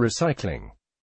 recycling.